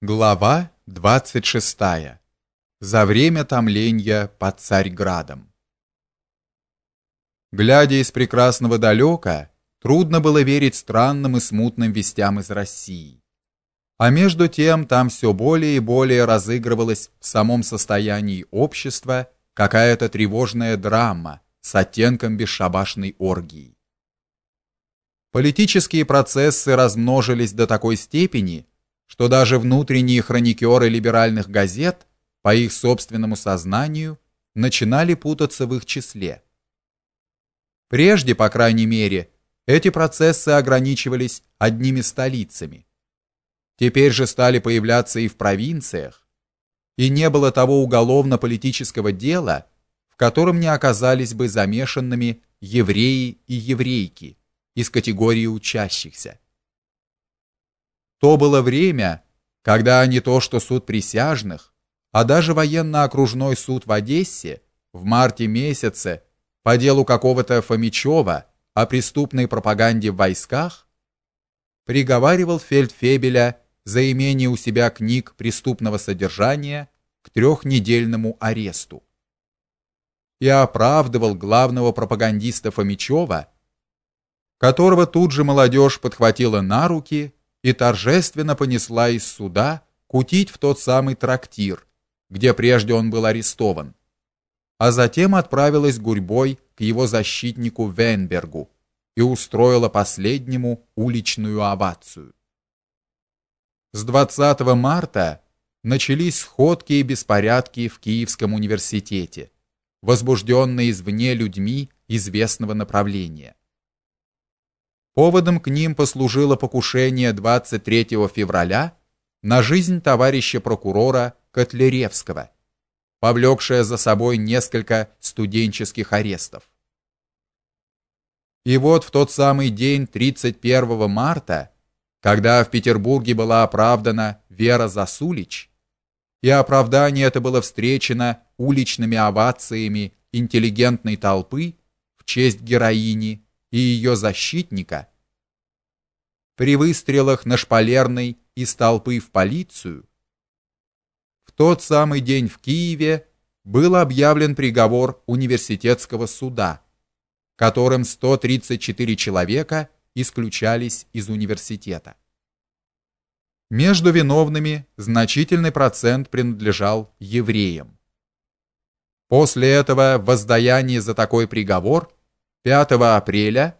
Глава 26. За время томления под Царьградом. Глядя из прекрасного далека, трудно было верить странным и смутным вестям из России. А между тем там все более и более разыгрывалась в самом состоянии общества какая-то тревожная драма с оттенком бесшабашной оргии. Политические процессы размножились до такой степени, что даже внутренние хроникеры либеральных газет, по их собственному сознанию, начинали путаться в их числе. Прежде, по крайней мере, эти процессы ограничивались одними столицами. Теперь же стали появляться и в провинциях, и не было того уголовно-политического дела, в котором не оказались бы замешанными евреи и еврейки из категории учащихся. То было время, когда не то что суд присяжных, а даже военно-окружной суд в Одессе в марте месяце по делу какого-то Фомичева о преступной пропаганде в войсках приговаривал фельдфебеля за имение у себя книг преступного содержания к трехнедельному аресту и оправдывал главного пропагандиста Фомичева, которого тут же молодежь подхватила на руки и торжественно понесла из суда кутить в тот самый трактир, где прежде он был арестован, а затем отправилась гурьбой к его защитнику Венбергу и устроила последнему уличную овацию. С 20 марта начались сходки и беспорядки в Киевском университете, возбужденные извне людьми известного направления. Поводом к ним послужило покушение 23 февраля на жизнь товарища прокурора Котляревского, повлекшее за собой несколько студенческих арестов. И вот в тот самый день 31 марта, когда в Петербурге была оправдана Вера Засулич, и оправдание это было встречено уличными овациями интеллигентной толпы в честь героини и ее защитника при выстрелах на шпалерной из толпы в полицию в тот самый день в Киеве был объявлен приговор университетского суда, которым 134 человека исключались из университета. Между виновными значительный процент принадлежал евреям. После этого воздаяние за такой приговор 5 апреля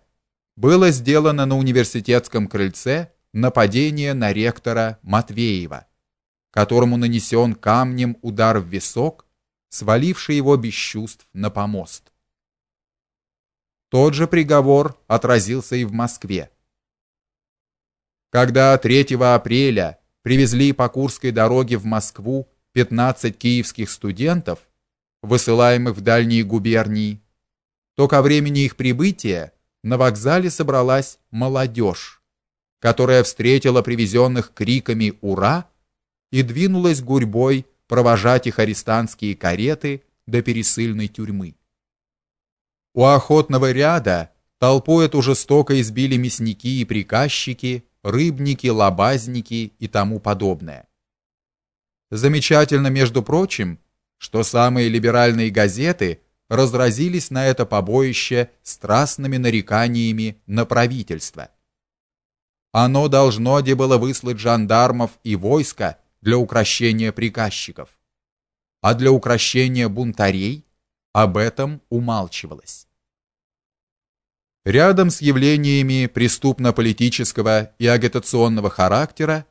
было сделано на университетском крыльце нападение на ректора Матвеева, которому нанесен камнем удар в висок, сваливший его без чувств на помост. Тот же приговор отразился и в Москве. Когда 3 апреля привезли по Курской дороге в Москву 15 киевских студентов, высылаемых в дальние губернии, то ко времени их прибытия на вокзале собралась молодежь, которая встретила привезенных криками «Ура!» и двинулась гурьбой провожать их арестантские кареты до пересыльной тюрьмы. У охотного ряда толпу эту жестоко избили мясники и приказчики, рыбники, лабазники и тому подобное. Замечательно, между прочим, что самые либеральные газеты – разразились на это побоище страстными нареканиями на правительство. Оно должно де было выслать жандармов и войска для укрощения приказчиков, а для укрощения бунтарей об этом умалчивалось. Рядом с явлениями преступно-политического и агитационного характера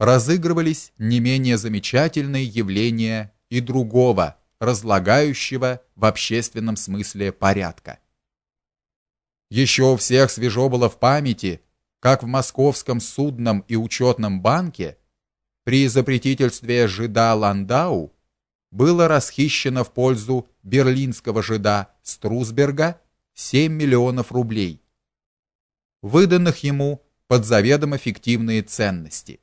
разыгрывались не менее замечательные явления и другого разлагающего в общественном смысле порядка. Еще у всех свежо было в памяти, как в Московском судном и учетном банке при запретительстве жида Ландау было расхищено в пользу берлинского жида Струсберга 7 миллионов рублей, выданных ему под заведомо фиктивные ценности.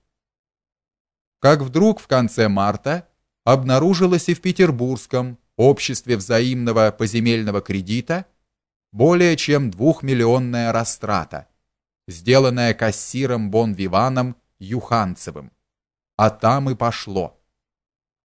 Как вдруг в конце марта обнаружилось и в Петербургском обществе взаимного поземельного кредита более чем двухмиллионная растрата, сделанная кассиром Бон-Виваном Юханцевым. а там и пошло.